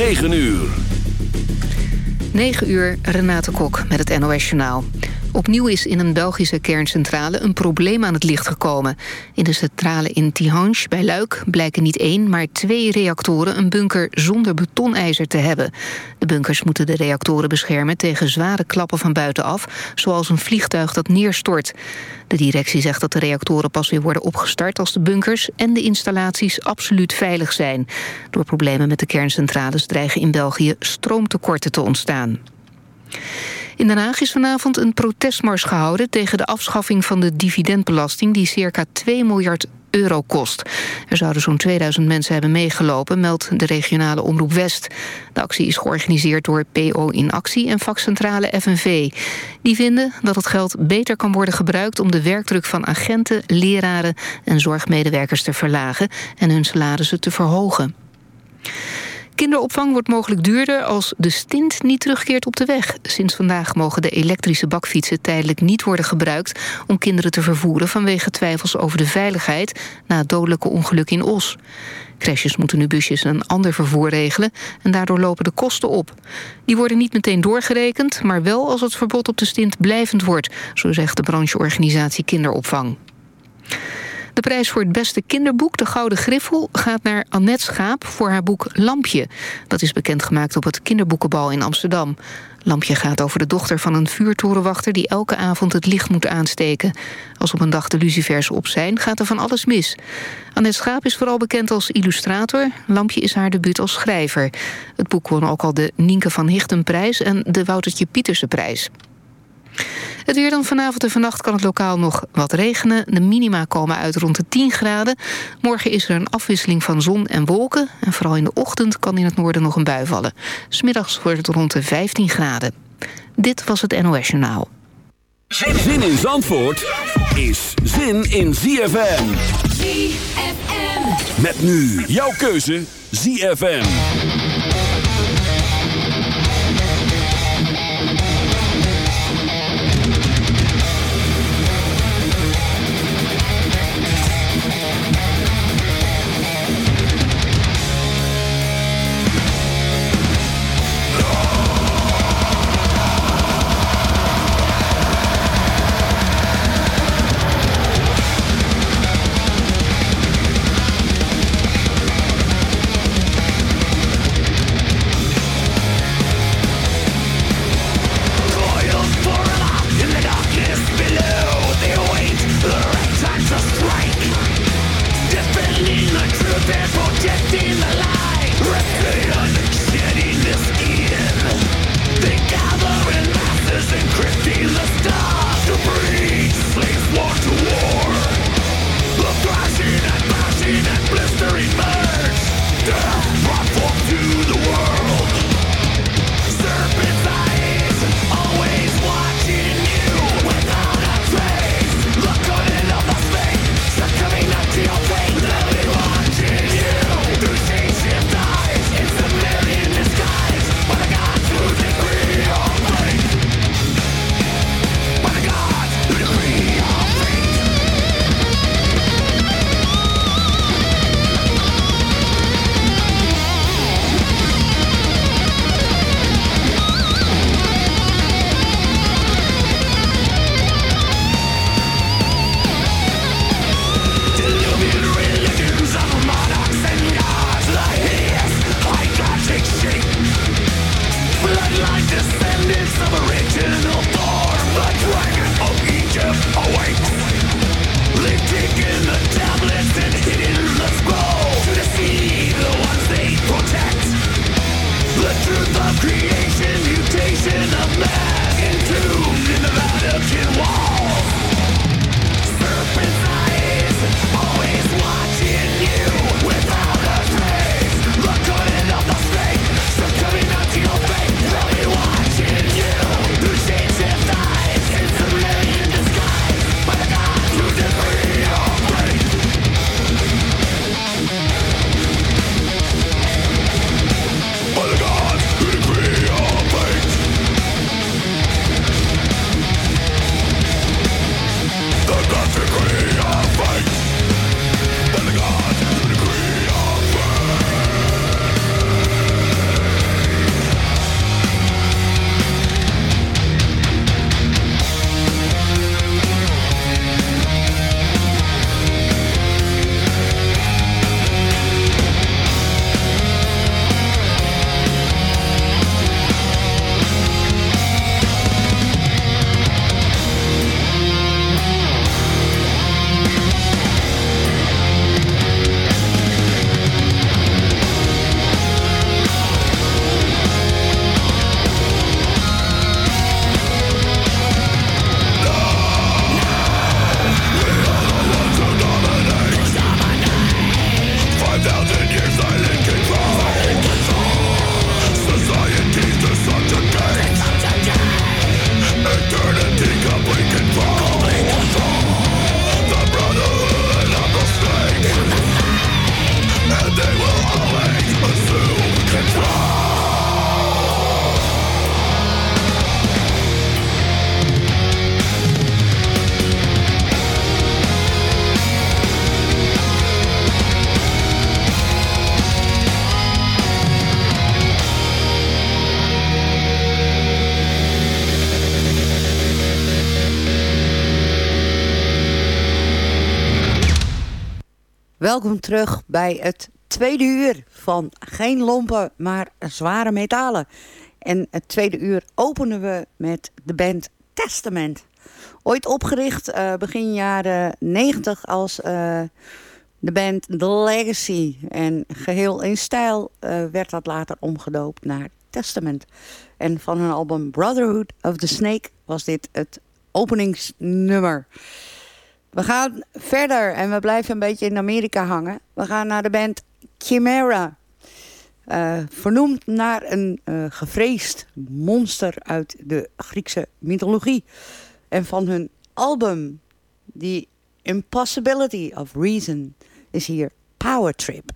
9 uur. 9 uur, Renate Kok met het NOS Journaal. Opnieuw is in een Belgische kerncentrale een probleem aan het licht gekomen. In de centrale in Tihange bij Luik blijken niet één, maar twee reactoren... een bunker zonder betonijzer te hebben. De bunkers moeten de reactoren beschermen tegen zware klappen van buitenaf... zoals een vliegtuig dat neerstort. De directie zegt dat de reactoren pas weer worden opgestart... als de bunkers en de installaties absoluut veilig zijn. Door problemen met de kerncentrales dreigen in België stroomtekorten te ontstaan. In Den Haag is vanavond een protestmars gehouden... tegen de afschaffing van de dividendbelasting... die circa 2 miljard euro kost. Er zouden zo'n 2000 mensen hebben meegelopen, meldt de regionale Omroep West. De actie is georganiseerd door PO in Actie en vakcentrale FNV. Die vinden dat het geld beter kan worden gebruikt... om de werkdruk van agenten, leraren en zorgmedewerkers te verlagen... en hun salarissen te verhogen. Kinderopvang wordt mogelijk duurder als de stint niet terugkeert op de weg. Sinds vandaag mogen de elektrische bakfietsen tijdelijk niet worden gebruikt... om kinderen te vervoeren vanwege twijfels over de veiligheid... na het dodelijke ongeluk in Os. Crashes moeten nu busjes een ander vervoer regelen... en daardoor lopen de kosten op. Die worden niet meteen doorgerekend... maar wel als het verbod op de stint blijvend wordt... zo zegt de brancheorganisatie Kinderopvang. De prijs voor het beste kinderboek, De Gouden Griffel... gaat naar Annette Schaap voor haar boek Lampje. Dat is bekendgemaakt op het kinderboekenbal in Amsterdam. Lampje gaat over de dochter van een vuurtorenwachter... die elke avond het licht moet aansteken. Als op een dag de lucifers op zijn, gaat er van alles mis. Annette Schaap is vooral bekend als illustrator. Lampje is haar debuut als schrijver. Het boek won ook al de Nienke van Hichtenprijs... en de Woutertje Pietersenprijs. Het weer dan vanavond en vannacht kan het lokaal nog wat regenen. De minima komen uit rond de 10 graden. Morgen is er een afwisseling van zon en wolken. En vooral in de ochtend kan in het noorden nog een bui vallen. Smiddags wordt het rond de 15 graden. Dit was het NOS Journaal. Zin in Zandvoort is zin in ZFM. ZFM. Met nu jouw keuze ZFM. Welkom terug bij het tweede uur van geen lompen, maar zware metalen. En het tweede uur openen we met de band Testament. Ooit opgericht uh, begin jaren 90 als uh, de band The Legacy. En geheel in stijl uh, werd dat later omgedoopt naar Testament. En van hun album Brotherhood of the Snake was dit het openingsnummer. We gaan verder en we blijven een beetje in Amerika hangen. We gaan naar de band Chimera. Uh, vernoemd naar een uh, gevreesd monster uit de Griekse mythologie. En van hun album, The Impossibility of Reason, is hier Power Trip.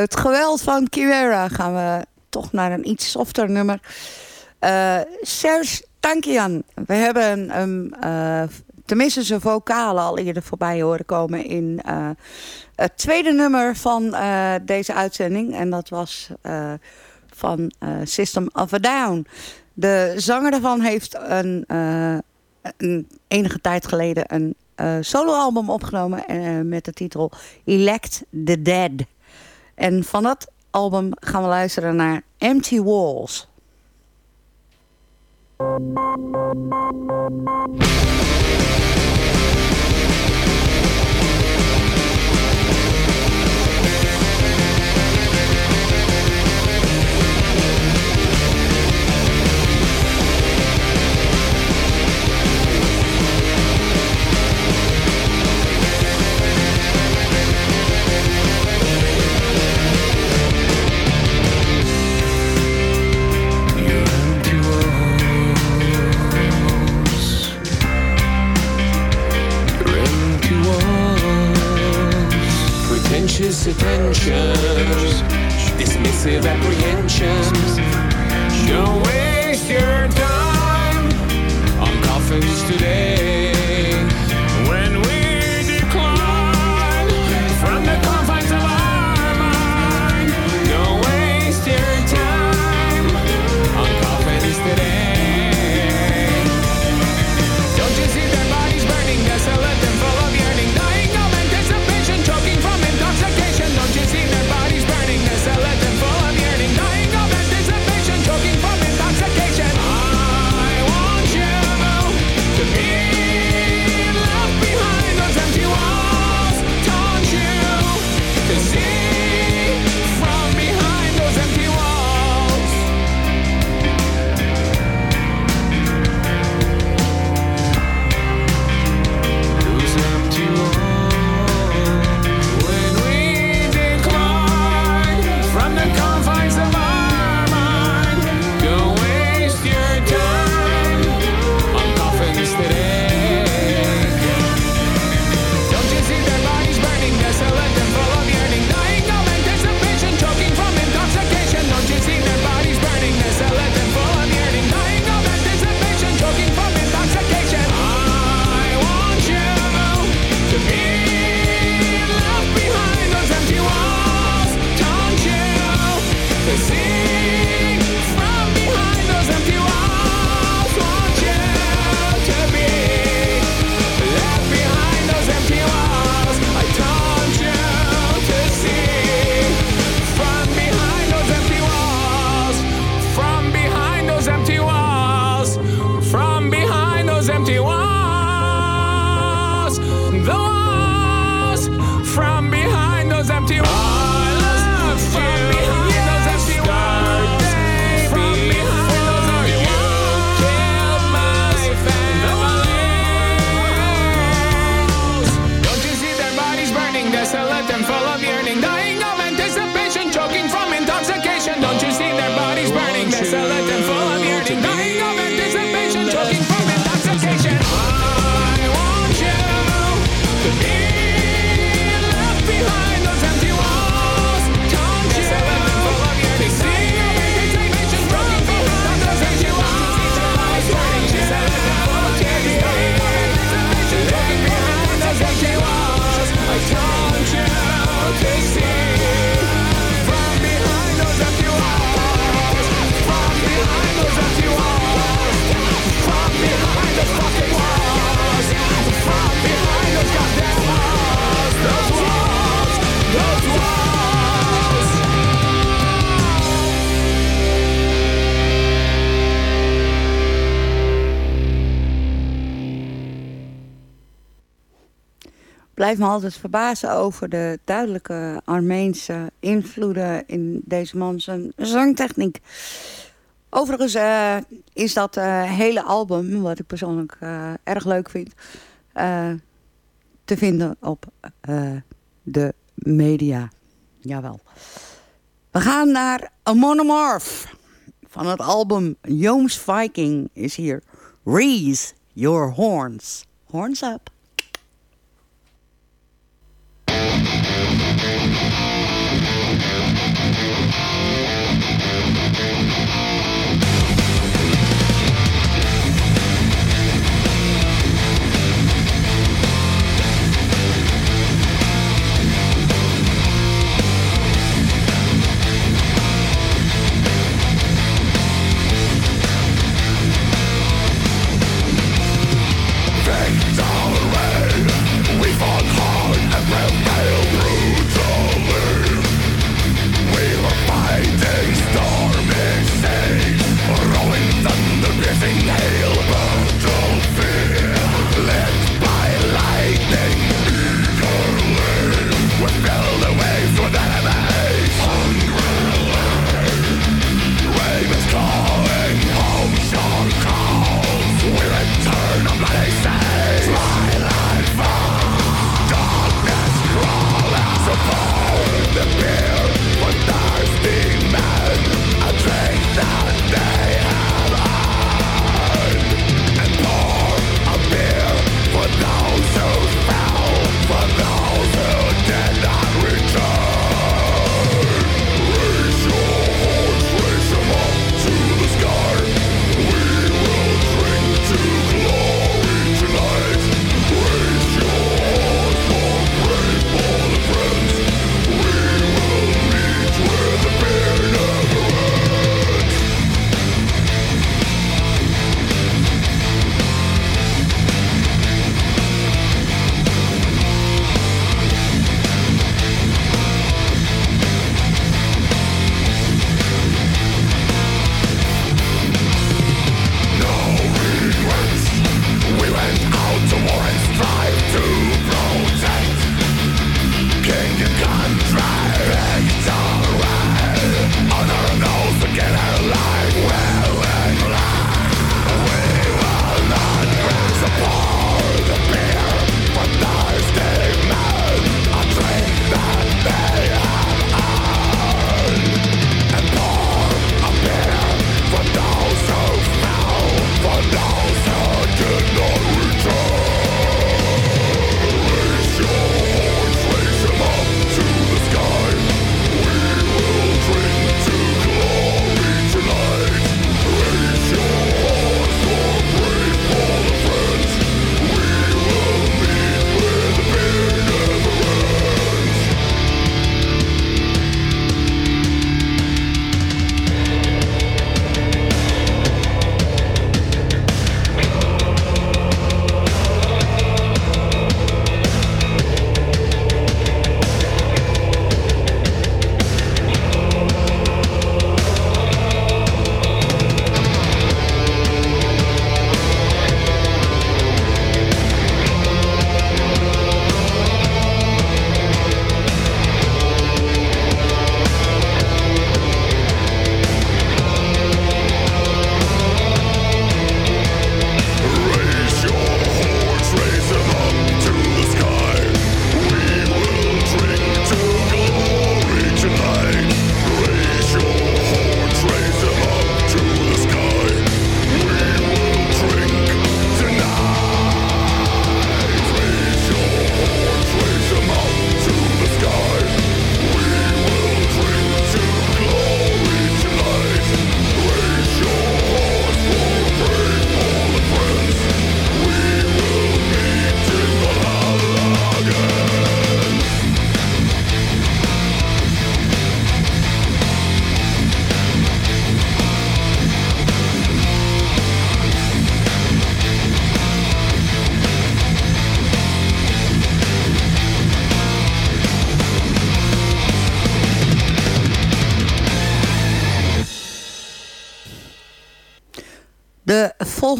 Het geweld van Kiwera gaan we toch naar een iets softer nummer. Eh Serge Tankian. We hebben hem, eh, tenminste zijn vocalen al eerder voorbij horen komen in eh, het tweede nummer van deze uitzending. En dat was van System of a Down. De zanger daarvan heeft een, enige tijd geleden een soloalbum opgenomen met de titel Elect the Dead. En van dat album gaan we luisteren naar Empty Walls. Pretentious attentions, dismissive apprehensions. Don't waste your time on coffins today. blijf me altijd verbazen over de duidelijke Armeense invloeden in deze man zijn zangtechniek. Overigens uh, is dat uh, hele album, wat ik persoonlijk uh, erg leuk vind, te vinden op de media. Jawel. We gaan naar A Monomorph van het album Jooms Viking is hier. Raise your horns. Horns up.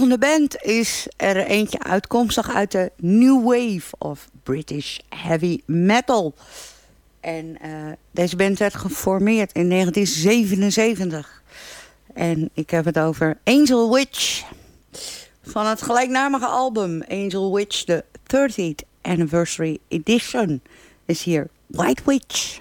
Volgende band is er eentje uitkomstig uit de New Wave of British Heavy Metal. En uh, deze band werd geformeerd in 1977. En ik heb het over Angel Witch. Van het gelijknamige album Angel Witch, de 30th Anniversary Edition, is hier White Witch.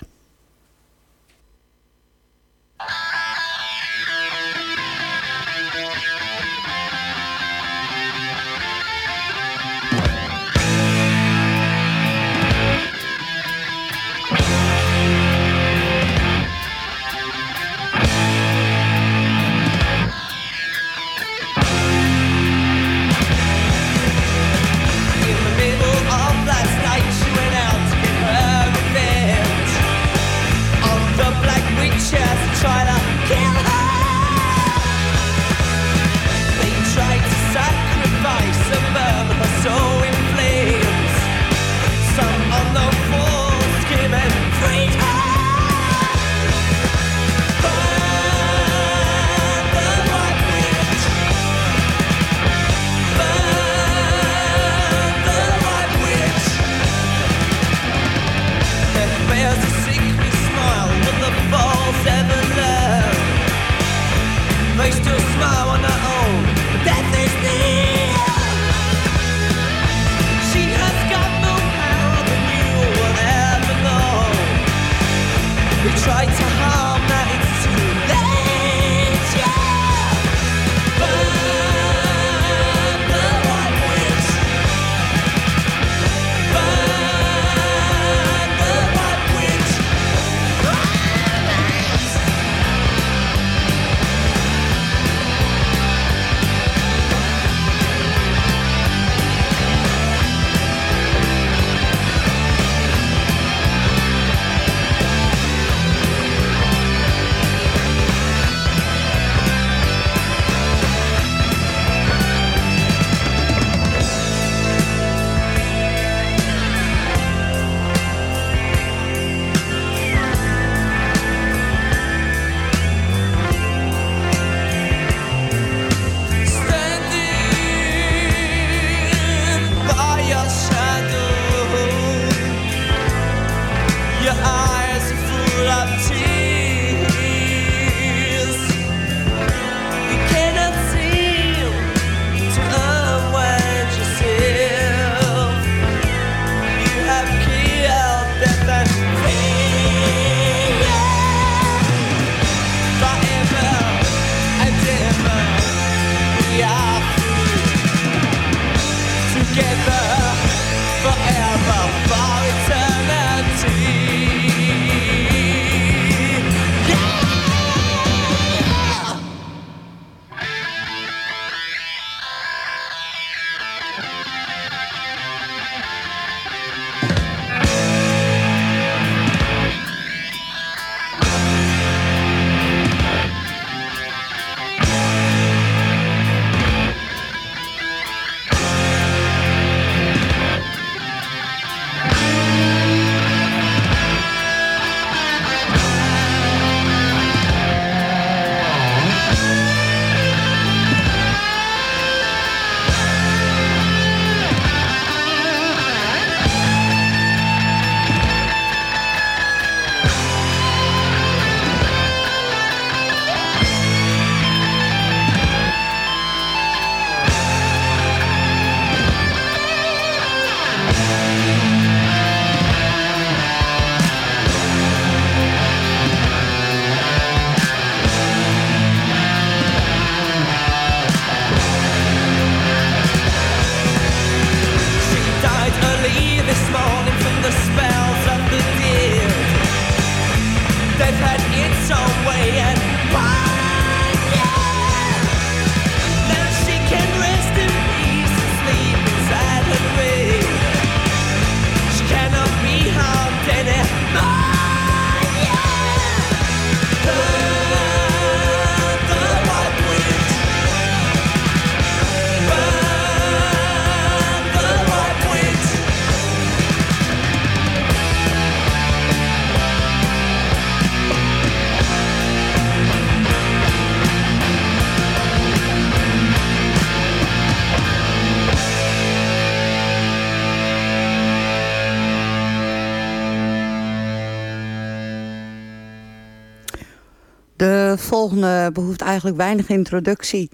De volgende behoeft eigenlijk weinig introductie.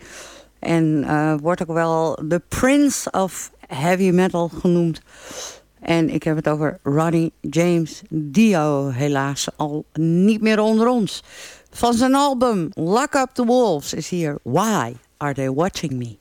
En uh, wordt ook wel de Prince of Heavy Metal genoemd. En ik heb het over Ronnie James Dio, helaas al niet meer onder ons. Van zijn album Lock Up the Wolves is hier Why Are They Watching Me?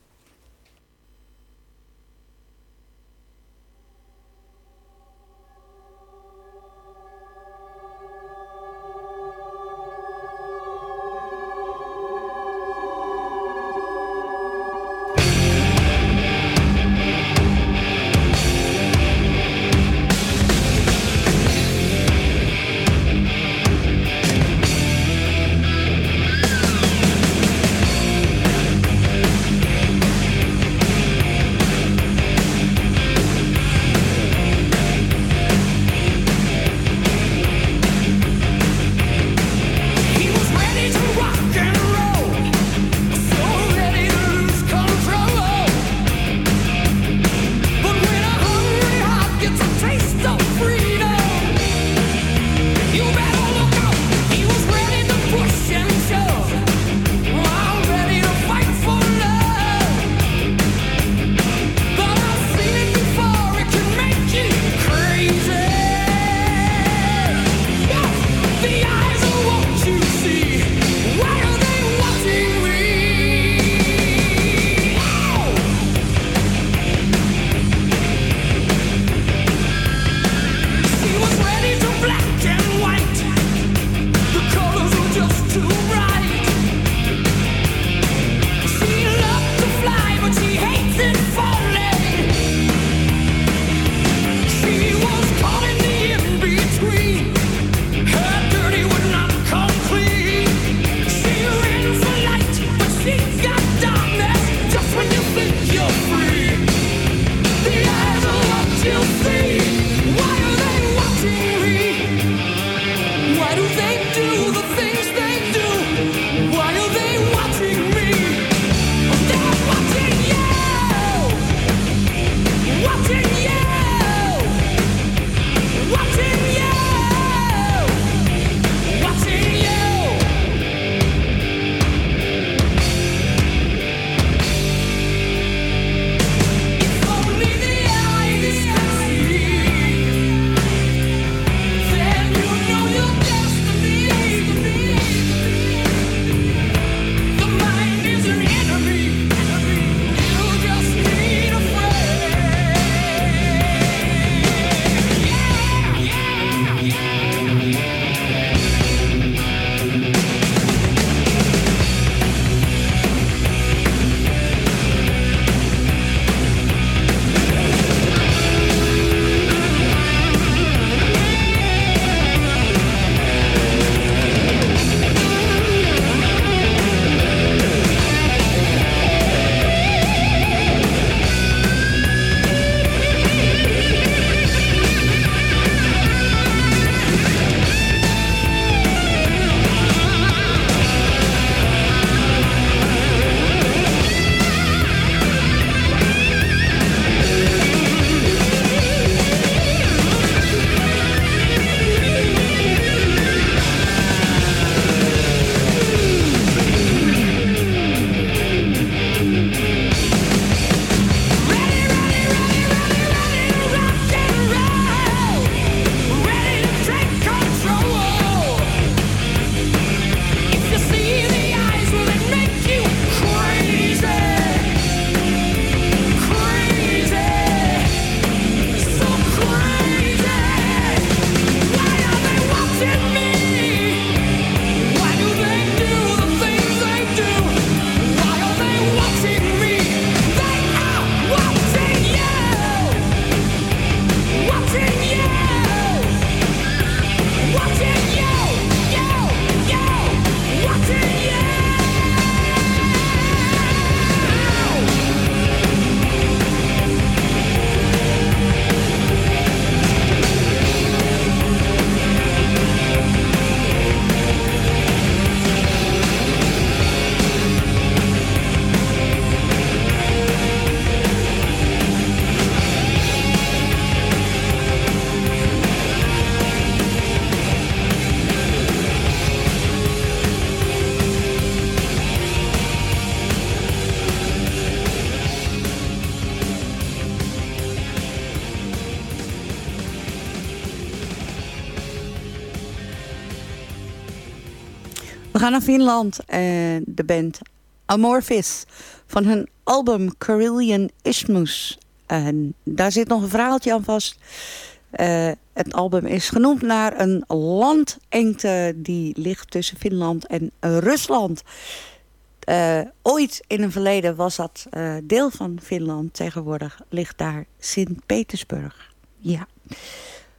Naar Finland. En de band Amorphis. Van hun album Carillion Isthmus. En daar zit nog een verhaaltje aan vast. Uh, het album is genoemd naar een landengte die ligt tussen Finland en Rusland. Uh, ooit in een verleden was dat uh, deel van Finland. Tegenwoordig ligt daar Sint-Petersburg. Ja.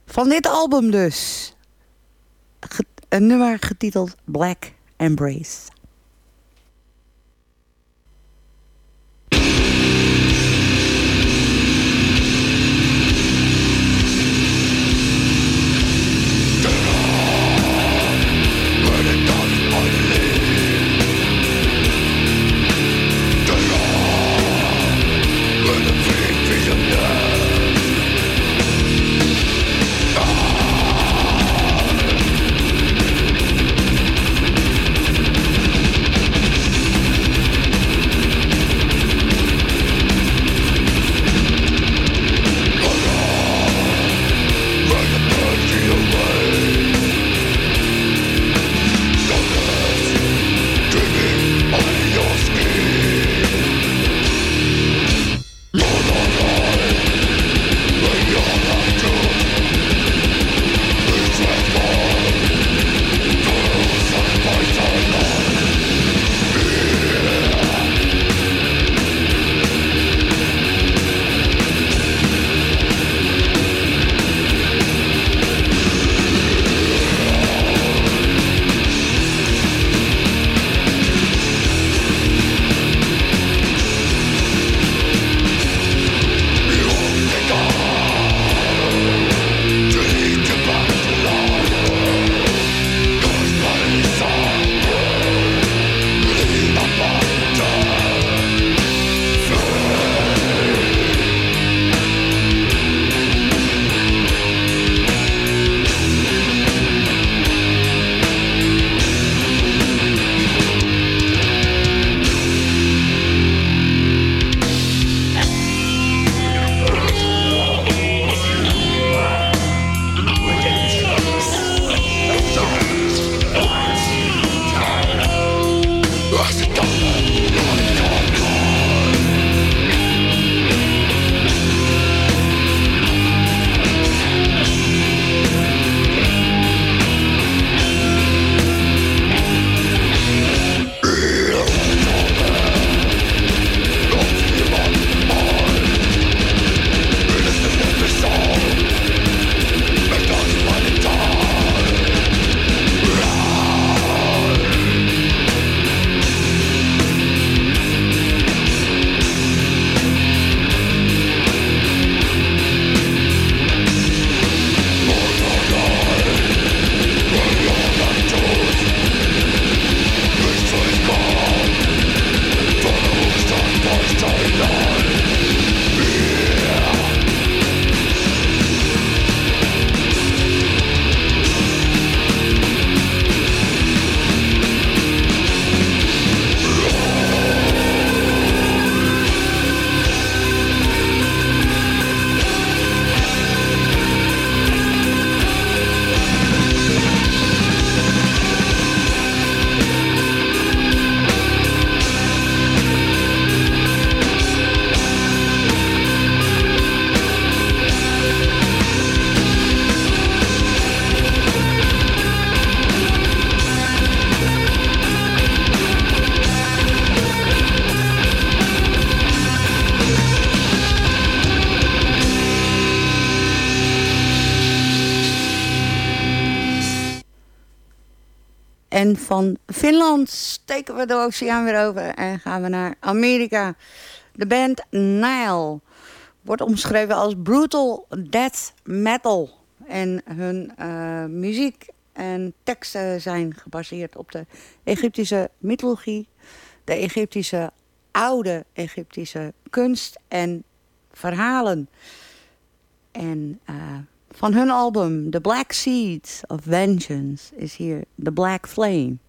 Van dit album dus. Een nummer getiteld Black Embrace. En van Finland steken we de oceaan weer over en gaan we naar Amerika. De band Nile wordt omschreven als brutal death metal. En hun uh, muziek en teksten zijn gebaseerd op de Egyptische mythologie, de Egyptische oude Egyptische kunst en verhalen. En uh, van hun album The Black Seeds of Vengeance is hier The Black Flame.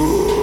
Ooh.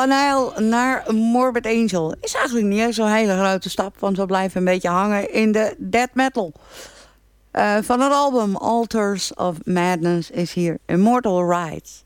Van Nijl naar Morbid Angel is eigenlijk niet zo'n hele grote stap... want we blijven een beetje hangen in de death metal. Uh, van het album Altars of Madness is hier Immortal Rights.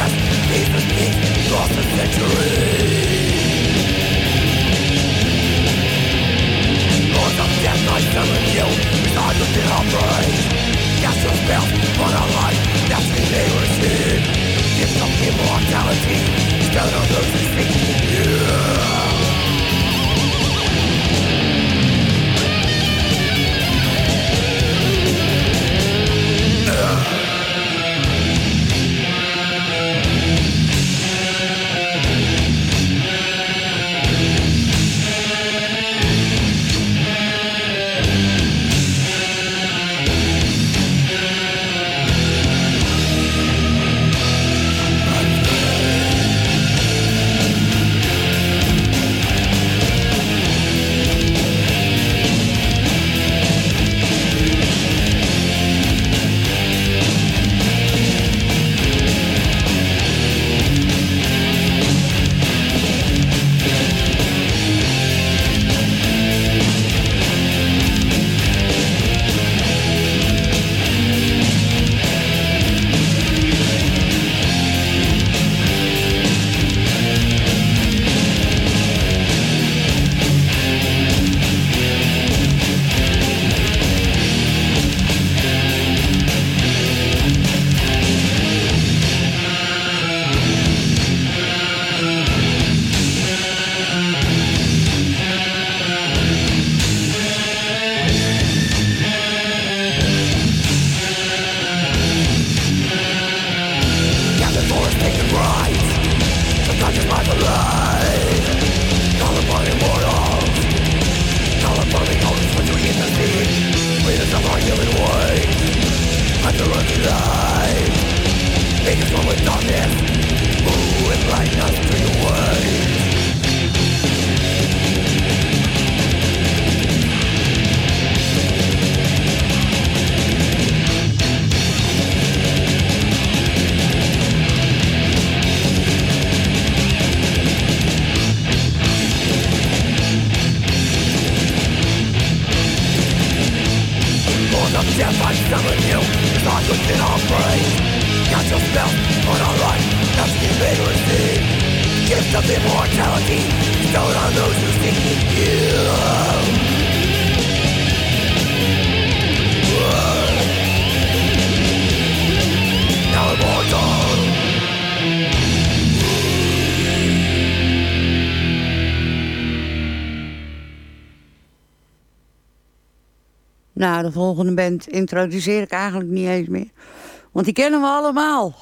That's Jesus, peace, lost a century die. one what we've done us De volgende band introduceer ik eigenlijk niet eens meer. Want die kennen we allemaal.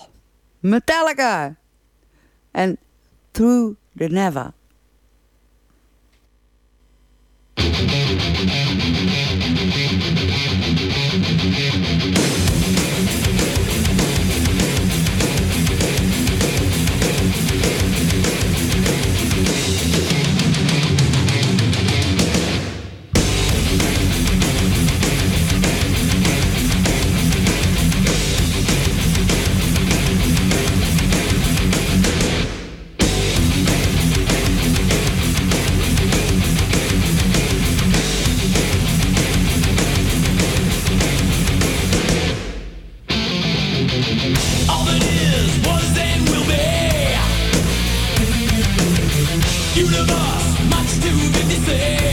Metallica. En Through the Never. of us, much too big say.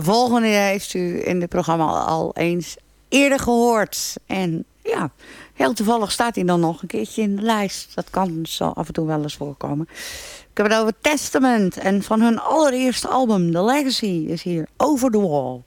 De volgende heeft u in het programma al eens eerder gehoord. En ja, heel toevallig staat hij dan nog een keertje in de lijst. Dat kan zo af en toe wel eens voorkomen. Ik heb het over Testament. En van hun allereerste album, The Legacy, is hier Over the Wall.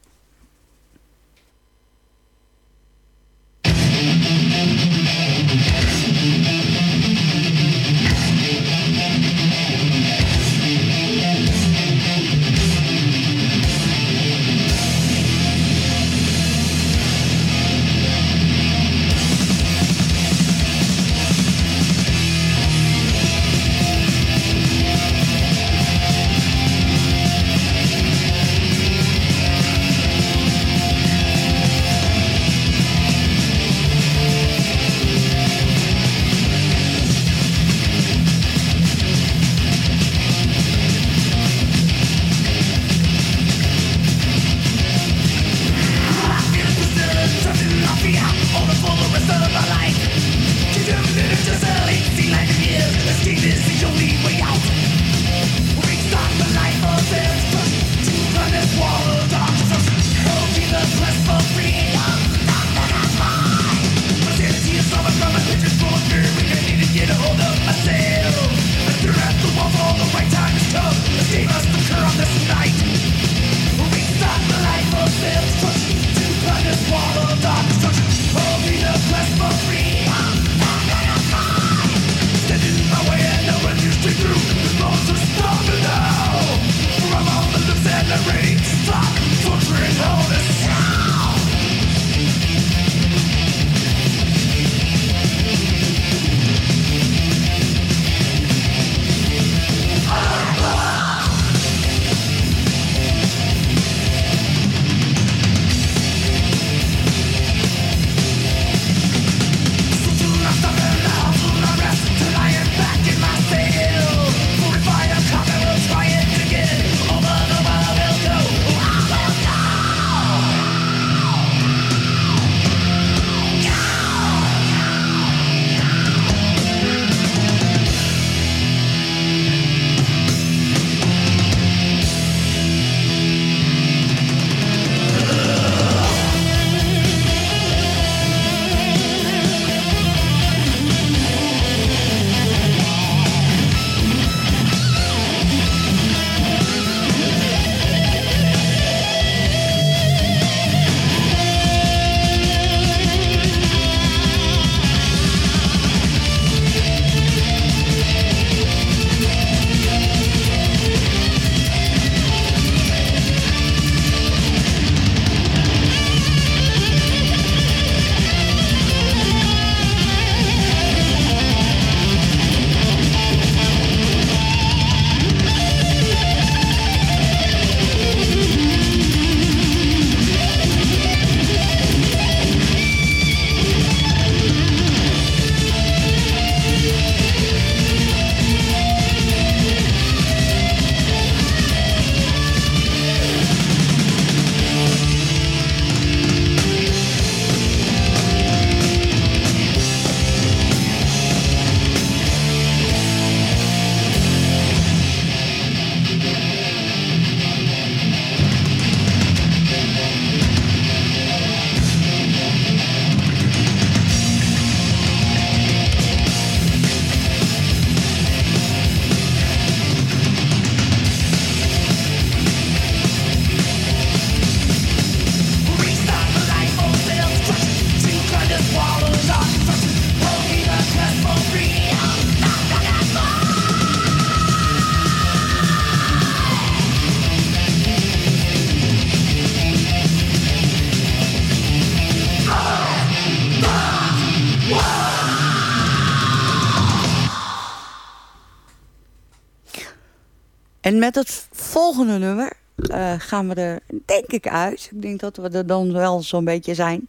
En met het volgende nummer uh, gaan we er, denk ik, uit. Ik denk dat we er dan wel zo'n beetje zijn.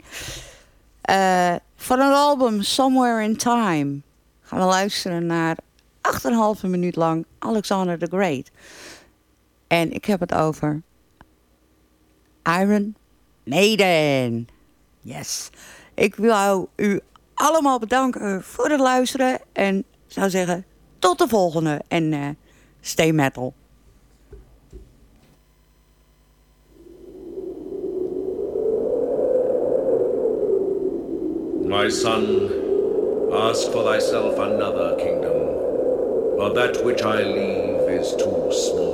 Uh, van een album Somewhere in Time gaan we luisteren naar 8,5 minuut lang Alexander the Great. En ik heb het over Iron Maiden. Yes. Ik wil u allemaal bedanken voor het luisteren. En zou zeggen, tot de volgende. En uh, stay metal. My son, ask for thyself another kingdom, for that which I leave is too small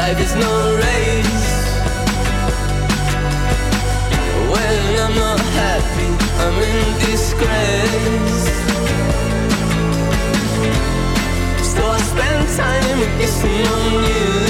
Life is no race. When I'm not happy, I'm in disgrace. So I spend time with someone you.